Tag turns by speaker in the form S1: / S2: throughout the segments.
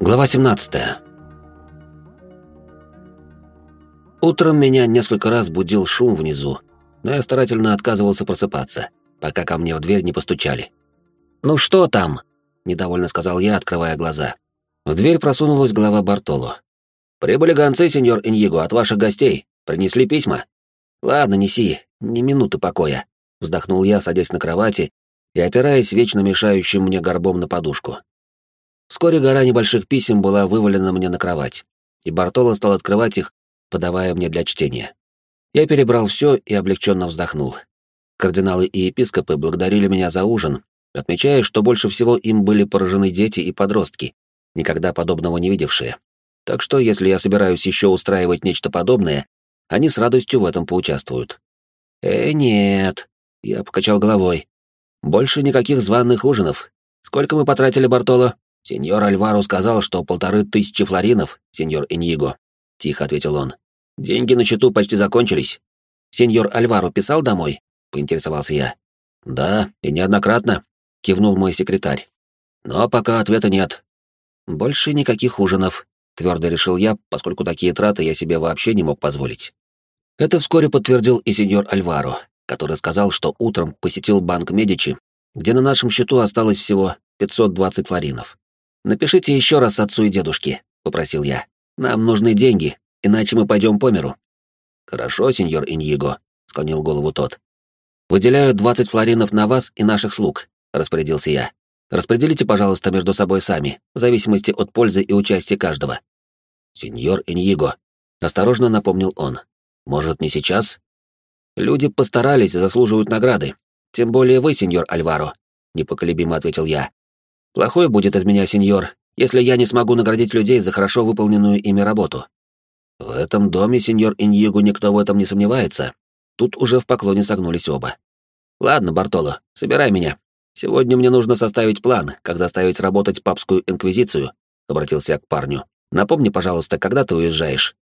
S1: Глава 17. Утром меня несколько раз будил шум внизу, но я старательно отказывался просыпаться, пока ко мне в дверь не постучали. «Ну что там?» — недовольно сказал я, открывая глаза. В дверь просунулась голова Бартоло. «Прибыли гонцы, сеньор Иньего, от ваших гостей. Принесли письма?» «Ладно, неси, ни минуты покоя», — вздохнул я, садясь на кровати и опираясь вечно мешающим мне горбом на подушку. Вскоре гора небольших писем была вывалена мне на кровать, и Бартоло стал открывать их, подавая мне для чтения. Я перебрал все и облегченно вздохнул. Кардиналы и епископы благодарили меня за ужин, отмечая, что больше всего им были поражены дети и подростки, никогда подобного не видевшие. Так что, если я собираюсь еще устраивать нечто подобное, они с радостью в этом поучаствуют. «Э, нет», — я покачал головой. «Больше никаких званых ужинов. Сколько мы потратили, Бартоло?» «Сеньор Альваро сказал, что полторы тысячи флоринов, сеньор Иньего», — тихо ответил он. «Деньги на счету почти закончились. Сеньор Альваро писал домой?» — поинтересовался я. «Да, и неоднократно», — кивнул мой секретарь. «Но пока ответа нет». «Больше никаких ужинов», — твердо решил я, поскольку такие траты я себе вообще не мог позволить. Это вскоре подтвердил и сеньор Альваро, который сказал, что утром посетил банк Медичи, где на нашем счету осталось всего 520 флоринов. «Напишите еще раз отцу и дедушке», — попросил я. «Нам нужны деньги, иначе мы пойдем по миру». «Хорошо, сеньор Иньего», — склонил голову тот. «Выделяю 20 флоринов на вас и наших слуг», — распорядился я. «Распределите, пожалуйста, между собой сами, в зависимости от пользы и участия каждого». «Сеньор Иньего», — осторожно напомнил он. «Может, не сейчас?» «Люди постарались и заслуживают награды. Тем более вы, сеньор Альваро», — непоколебимо ответил я. Плохой будет из меня, сеньор, если я не смогу наградить людей за хорошо выполненную ими работу. В этом доме, сеньор Иньего, никто в этом не сомневается. Тут уже в поклоне согнулись оба. Ладно, Бартоло, собирай меня. Сегодня мне нужно составить план, как заставить работать папскую инквизицию, обратился я к парню. Напомни, пожалуйста, когда ты уезжаешь?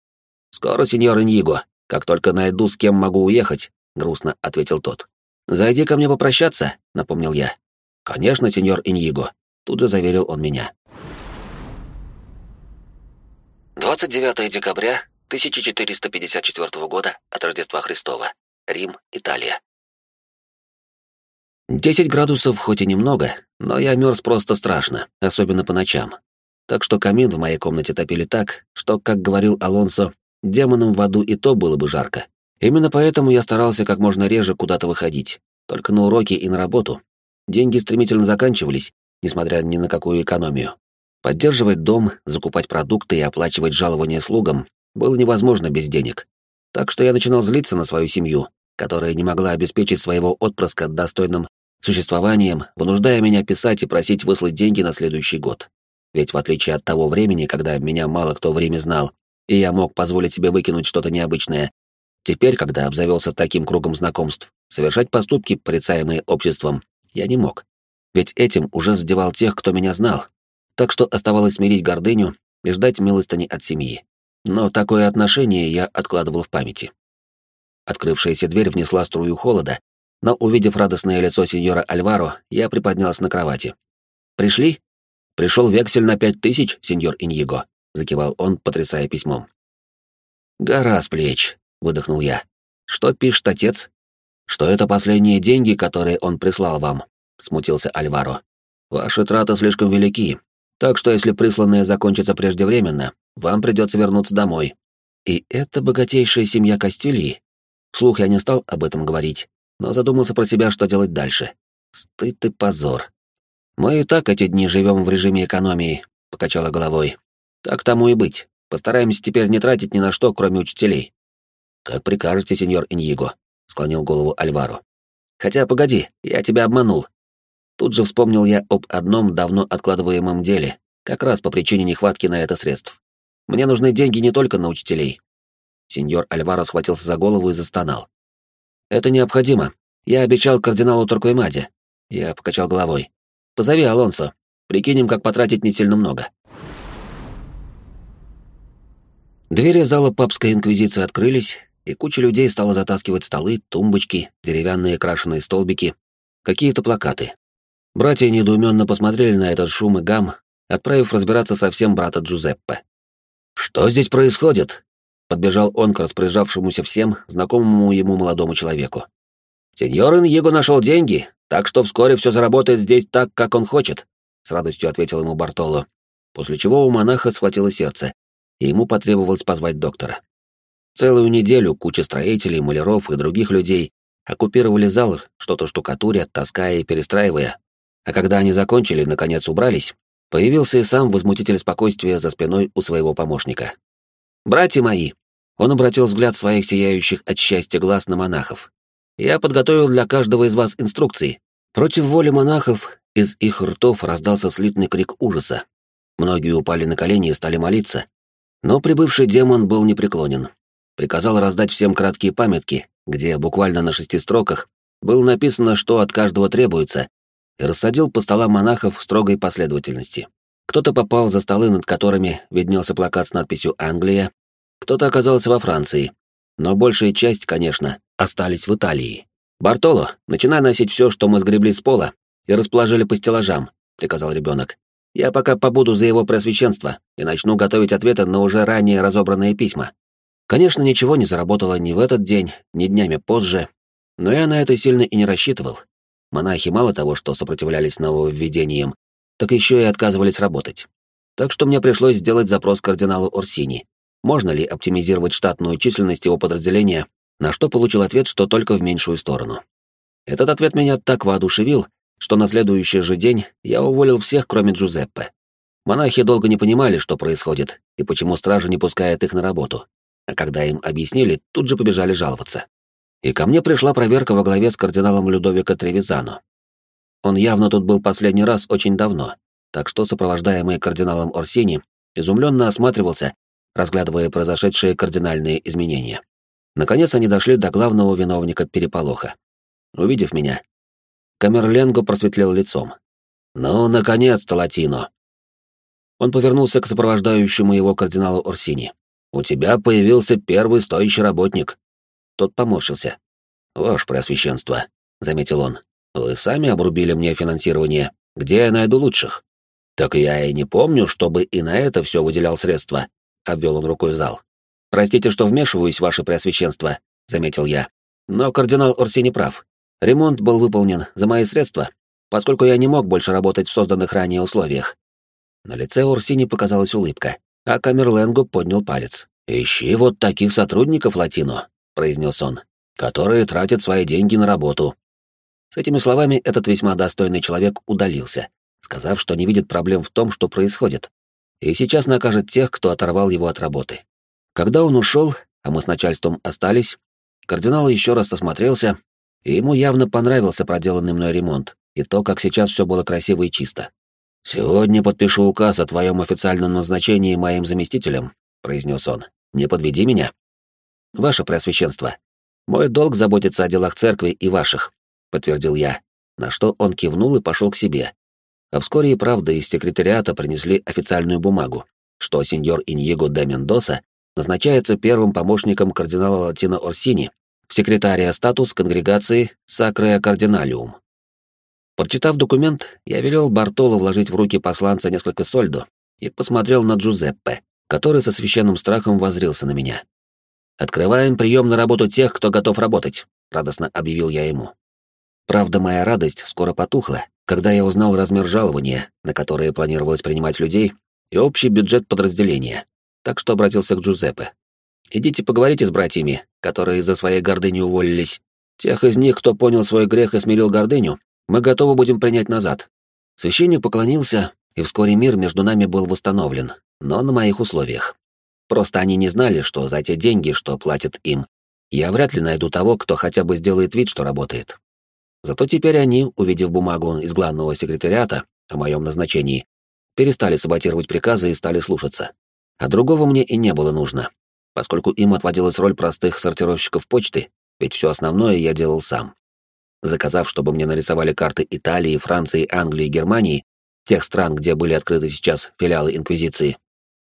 S1: Скоро, сеньор Иньего, как только найду, с кем могу уехать, грустно ответил тот. Зайди ко мне попрощаться, напомнил я. Конечно, сеньор Иньего, Тут же заверил он меня. 29 декабря 1454 года от Рождества Христова. Рим, Италия. 10 градусов хоть и немного, но я мерз просто страшно, особенно по ночам. Так что камин в моей комнате топили так, что, как говорил Алонсо, демонам в аду и то было бы жарко. Именно поэтому я старался как можно реже куда-то выходить, только на уроки и на работу. Деньги стремительно заканчивались, несмотря ни на какую экономию. Поддерживать дом, закупать продукты и оплачивать жалования слугам было невозможно без денег. Так что я начинал злиться на свою семью, которая не могла обеспечить своего отпрыска достойным существованием, вынуждая меня писать и просить выслать деньги на следующий год. Ведь в отличие от того времени, когда меня мало кто в Риме знал, и я мог позволить себе выкинуть что-то необычное, теперь, когда обзавелся таким кругом знакомств, совершать поступки, порицаемые обществом, я не мог ведь этим уже задевал тех, кто меня знал. Так что оставалось смирить гордыню и ждать милостыни от семьи. Но такое отношение я откладывал в памяти. Открывшаяся дверь внесла струю холода, но, увидев радостное лицо сеньора Альваро, я приподнялся на кровати. «Пришли?» «Пришел вексель на пять тысяч, сеньор Иньего», — закивал он, потрясая письмом. «Гора с плеч», — выдохнул я. «Что пишет отец?» «Что это последние деньги, которые он прислал вам, — смутился Альваро. «Ваши траты слишком велики, так что если присланное закончится преждевременно, вам придется вернуться домой. И это богатейшая семья Кастильи. Вслух я не стал об этом говорить, но задумался про себя, что делать дальше. Стыд и позор. Мы и так эти дни живем в режиме экономии, покачала головой. Так тому и быть. Постараемся теперь не тратить ни на что, кроме учителей. Как прикажете, сеньор Иньего, склонил голову Альваро. Хотя погоди, я тебя обманул. Тут же вспомнил я об одном давно откладываемом деле, как раз по причине нехватки на это средств. Мне нужны деньги не только на учителей. Сеньор Альваро схватился за голову и застонал. «Это необходимо. Я обещал кардиналу Торквеймаде». Я покачал головой. «Позови Алонсо. Прикинем, как потратить не сильно много». Двери зала папской инквизиции открылись, и куча людей стала затаскивать столы, тумбочки, деревянные крашеные столбики, какие-то плакаты. Братья недоуменно посмотрели на этот шум и гам, отправив разбираться со всем брата Джузеппе. «Что здесь происходит?» — подбежал он к распоряжавшемуся всем, знакомому ему молодому человеку. «Сеньор Иньего нашел деньги, так что вскоре все заработает здесь так, как он хочет», — с радостью ответил ему Бартоло, после чего у монаха схватило сердце, и ему потребовалось позвать доктора. Целую неделю куча строителей, маляров и других людей оккупировали зал, что-то штукатуря, таская и перестраивая, а когда они закончили, наконец убрались, появился и сам возмутитель спокойствия за спиной у своего помощника. «Братья мои!» Он обратил взгляд своих сияющих от счастья глаз на монахов. «Я подготовил для каждого из вас инструкции. Против воли монахов из их ртов раздался слитный крик ужаса. Многие упали на колени и стали молиться. Но прибывший демон был непреклонен. Приказал раздать всем краткие памятки, где буквально на шести строках было написано, что от каждого требуется, и рассадил по столам монахов в строгой последовательности. Кто-то попал за столы, над которыми виднелся плакат с надписью «Англия», кто-то оказался во Франции, но большая часть, конечно, остались в Италии. «Бартоло, начинай носить все, что мы сгребли с пола, и расположили по стеллажам», — приказал ребенок. «Я пока побуду за его просвещенство и начну готовить ответы на уже ранее разобранные письма». Конечно, ничего не заработало ни в этот день, ни днями позже, но я на это сильно и не рассчитывал. Монахи мало того, что сопротивлялись нововведениям, так еще и отказывались работать. Так что мне пришлось сделать запрос кардиналу Орсини. Можно ли оптимизировать штатную численность его подразделения, на что получил ответ, что только в меньшую сторону. Этот ответ меня так воодушевил, что на следующий же день я уволил всех, кроме Джузеппе. Монахи долго не понимали, что происходит и почему стража не пускает их на работу. А когда им объяснили, тут же побежали жаловаться. И ко мне пришла проверка во главе с кардиналом Людовико Тревизано. Он явно тут был последний раз очень давно, так что сопровождаемый кардиналом Орсини изумленно осматривался, разглядывая произошедшие кардинальные изменения. Наконец они дошли до главного виновника переполоха. Увидев меня, Камерленго просветлел лицом. «Ну, наконец-то, Латино!» Он повернулся к сопровождающему его кардиналу Орсини. «У тебя появился первый стоящий работник. Тот поморщился. «Ваше Преосвященство», — заметил он, — «вы сами обрубили мне финансирование. Где я найду лучших?» «Так я и не помню, чтобы и на это все выделял средства», — обвел он рукой зал. «Простите, что вмешиваюсь, Ваше Преосвященство», — заметил я. «Но кардинал Орсини прав. Ремонт был выполнен за мои средства, поскольку я не мог больше работать в созданных ранее условиях». На лице Орсини показалась улыбка, а Камерленго поднял палец. «Ищи вот таких сотрудников, Латино произнес он, которые тратят свои деньги на работу. С этими словами этот весьма достойный человек удалился, сказав, что не видит проблем в том, что происходит, и сейчас накажет тех, кто оторвал его от работы. Когда он ушел, а мы с начальством остались, кардинал еще раз осмотрелся, и ему явно понравился проделанный мной ремонт и то, как сейчас все было красиво и чисто. «Сегодня подпишу указ о твоем официальном назначении моим заместителем», — произнес он. «Не подведи меня». «Ваше Преосвященство, мой долг заботиться о делах церкви и ваших», — подтвердил я, на что он кивнул и пошел к себе. А вскоре и правда из секретариата принесли официальную бумагу, что сеньор Иньего де Мендоса назначается первым помощником кардинала Латино Орсини секретария статус конгрегации Сакрея Кардиналиум. Прочитав документ, я велел Бартоло вложить в руки посланца несколько сольдо и посмотрел на Джузеппе, который со священным страхом воззрился на меня. «Открываем прием на работу тех, кто готов работать», — радостно объявил я ему. Правда, моя радость скоро потухла, когда я узнал размер жалования, на которое планировалось принимать людей, и общий бюджет подразделения, так что обратился к Джузеппе. «Идите поговорите с братьями, которые за своей гордыней уволились. Тех из них, кто понял свой грех и смирил гордыню, мы готовы будем принять назад». Священник поклонился, и вскоре мир между нами был восстановлен, но на моих условиях. Просто они не знали, что за те деньги, что платят им, я вряд ли найду того, кто хотя бы сделает вид, что работает. Зато теперь они, увидев бумагу из главного секретариата о моем назначении, перестали саботировать приказы и стали слушаться. А другого мне и не было нужно, поскольку им отводилась роль простых сортировщиков почты, ведь все основное я делал сам. Заказав, чтобы мне нарисовали карты Италии, Франции, Англии Германии, тех стран, где были открыты сейчас филиалы Инквизиции,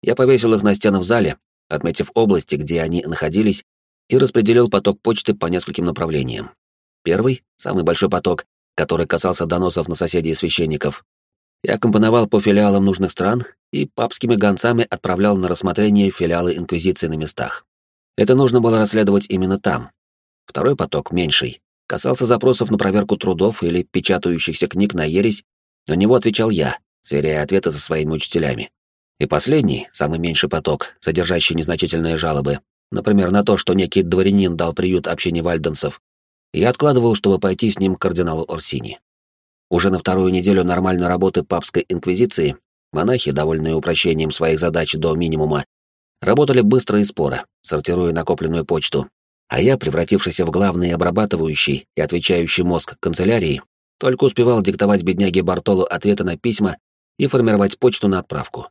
S1: я повесил их на стены в зале, отметив области, где они находились, и распределил поток почты по нескольким направлениям. Первый, самый большой поток, который касался доносов на соседей священников, Я компоновал по филиалам нужных стран и папскими гонцами отправлял на рассмотрение филиалы Инквизиции на местах. Это нужно было расследовать именно там. Второй поток, меньший, касался запросов на проверку трудов или печатающихся книг на ересь, на него отвечал я, сверяя ответы со своими учителями. И последний, самый меньший поток, содержащий незначительные жалобы, например, на то, что некий дворянин дал приют общине вальденсов, я откладывал, чтобы пойти с ним к кардиналу Орсини. Уже на вторую неделю нормальной работы папской инквизиции монахи, довольные упрощением своих задач до минимума, работали быстро и споро, сортируя накопленную почту, а я, превратившийся в главный обрабатывающий и отвечающий мозг канцелярии, только успевал диктовать бедняге Бартолу ответы на письма и формировать почту на отправку.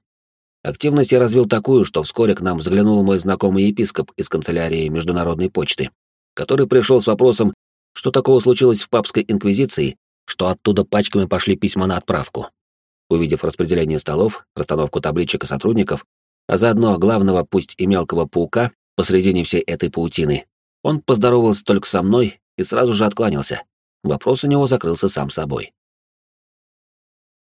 S1: Активность я развил такую, что вскоре к нам заглянул мой знакомый епископ из канцелярии Международной почты, который пришел с вопросом, что такого случилось в папской инквизиции, что оттуда пачками пошли письма на отправку. Увидев распределение столов, расстановку табличек и сотрудников, а заодно главного, пусть и мелкого паука, посредине всей этой паутины, он поздоровался только со мной и сразу же откланялся. Вопрос у него закрылся сам собой.